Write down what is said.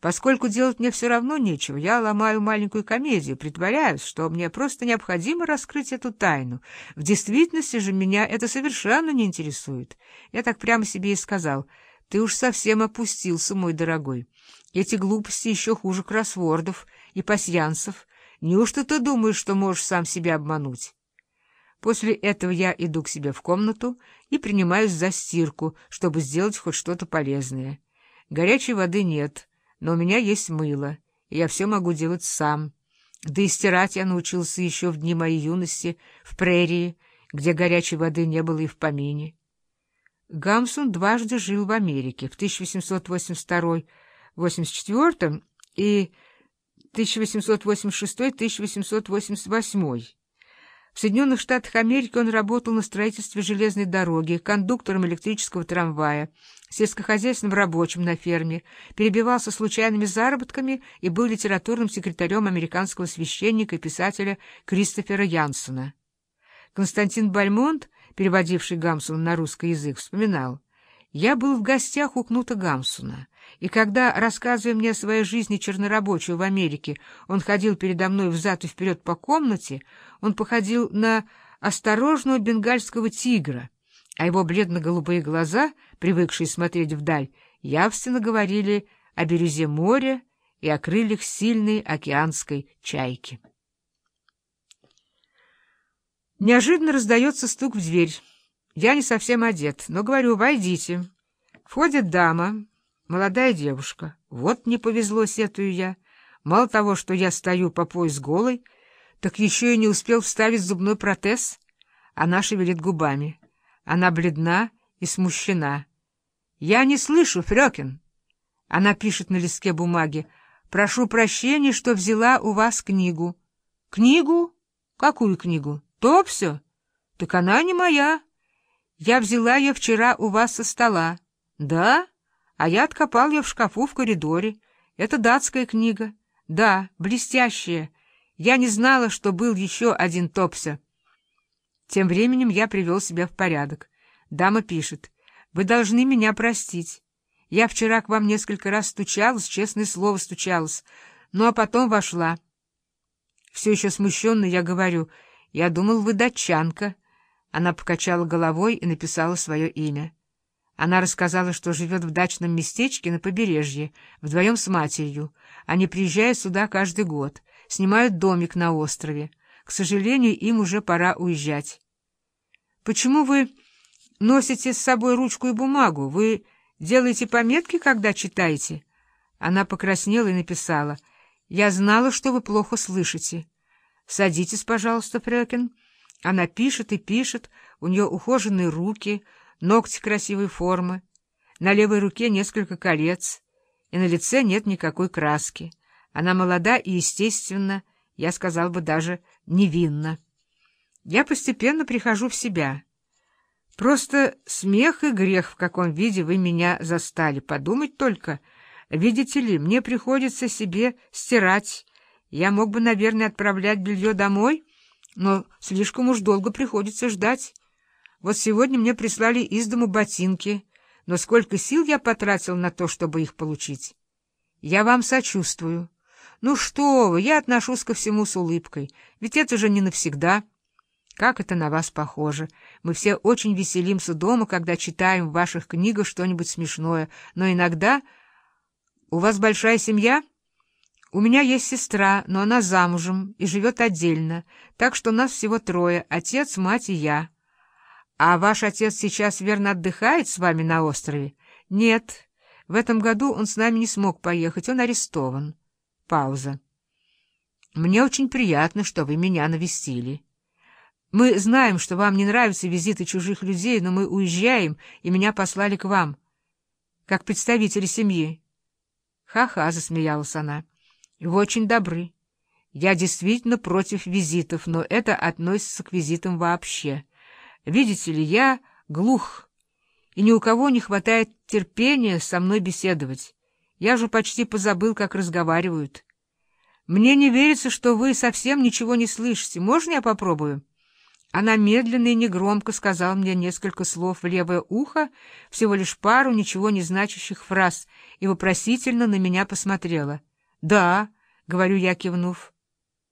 Поскольку делать мне все равно нечего, я ломаю маленькую комедию, притворяюсь, что мне просто необходимо раскрыть эту тайну. В действительности же меня это совершенно не интересует. Я так прямо себе и сказал. Ты уж совсем опустился, мой дорогой. Эти глупости еще хуже кроссвордов и пасьянсов. Неужто ты думаешь, что можешь сам себя обмануть? После этого я иду к себе в комнату и принимаюсь за стирку, чтобы сделать хоть что-то полезное. Горячей воды нет, но у меня есть мыло, и я все могу делать сам. Да и стирать я научился еще в дни моей юности в прерии, где горячей воды не было и в помине. Гамсун дважды жил в Америке в 1882-84 и 1886-1888. В Соединенных Штатах Америки он работал на строительстве железной дороги, кондуктором электрического трамвая, сельскохозяйственным рабочим на ферме, перебивался случайными заработками и был литературным секретарем американского священника и писателя Кристофера Янсона. Константин Бальмонт, переводивший Гамсуна на русский язык, вспоминал, «Я был в гостях у Кнута Гамсуна, и когда, рассказывая мне о своей жизни чернорабочего в Америке, он ходил передо мной взад и вперед по комнате, он походил на осторожного бенгальского тигра, а его бледно-голубые глаза, привыкшие смотреть вдаль, явственно говорили о бирюзе моря и о крыльях сильной океанской чайки. Неожиданно раздается стук в дверь. Я не совсем одет, но говорю «войдите». Входит дама, молодая девушка. Вот не повезло, сетую я. Мало того, что я стою по пояс голой, так еще и не успел вставить зубной протез. Она шевелит губами. Она бледна и смущена. «Я не слышу, Фрёкин!» Она пишет на листке бумаги. «Прошу прощения, что взяла у вас книгу». «Книгу? Какую книгу? То все? Так она не моя. Я взяла ее вчера у вас со стола». «Да? А я откопал ее в шкафу в коридоре. Это датская книга. Да, блестящая. Я не знала, что был еще один Топся. Тем временем я привел себя в порядок. Дама пишет. «Вы должны меня простить. Я вчера к вам несколько раз стучалась, честное слово стучалась, ну а потом вошла». Все еще смущенно я говорю. «Я думал, вы датчанка». Она покачала головой и написала свое имя. Она рассказала, что живет в дачном местечке на побережье, вдвоем с матерью. Они приезжают сюда каждый год снимают домик на острове. К сожалению, им уже пора уезжать. Почему вы носите с собой ручку и бумагу? Вы делаете пометки, когда читаете? Она покраснела и написала. Я знала, что вы плохо слышите. Садитесь, пожалуйста, Фрёкин. Она пишет и пишет, у нее ухоженные руки, ногти красивой формы, на левой руке несколько колец, и на лице нет никакой краски. Она молода и, естественно, я сказал бы даже невинна. Я постепенно прихожу в себя. Просто смех и грех, в каком виде вы меня застали. Подумать только. Видите ли, мне приходится себе стирать. Я мог бы, наверное, отправлять белье домой, но слишком уж долго приходится ждать. Вот сегодня мне прислали из дому ботинки, но сколько сил я потратил на то, чтобы их получить. Я вам сочувствую. «Ну что вы, я отношусь ко всему с улыбкой, ведь это же не навсегда». Как это на вас похоже. Мы все очень веселимся дома, когда читаем в ваших книгах что-нибудь смешное, но иногда... У вас большая семья? У меня есть сестра, но она замужем и живет отдельно, так что нас всего трое — отец, мать и я. А ваш отец сейчас, верно, отдыхает с вами на острове? Нет, в этом году он с нами не смог поехать, он арестован. Пауза. «Мне очень приятно, что вы меня навестили. Мы знаем, что вам не нравятся визиты чужих людей, но мы уезжаем, и меня послали к вам, как представители семьи». «Ха-ха», — засмеялась она, — «вы очень добры. Я действительно против визитов, но это относится к визитам вообще. Видите ли, я глух, и ни у кого не хватает терпения со мной беседовать». Я же почти позабыл, как разговаривают. Мне не верится, что вы совсем ничего не слышите. Можно я попробую? Она медленно и негромко сказала мне несколько слов в левое ухо, всего лишь пару ничего не значащих фраз, и вопросительно на меня посмотрела. «Да», — говорю я, кивнув.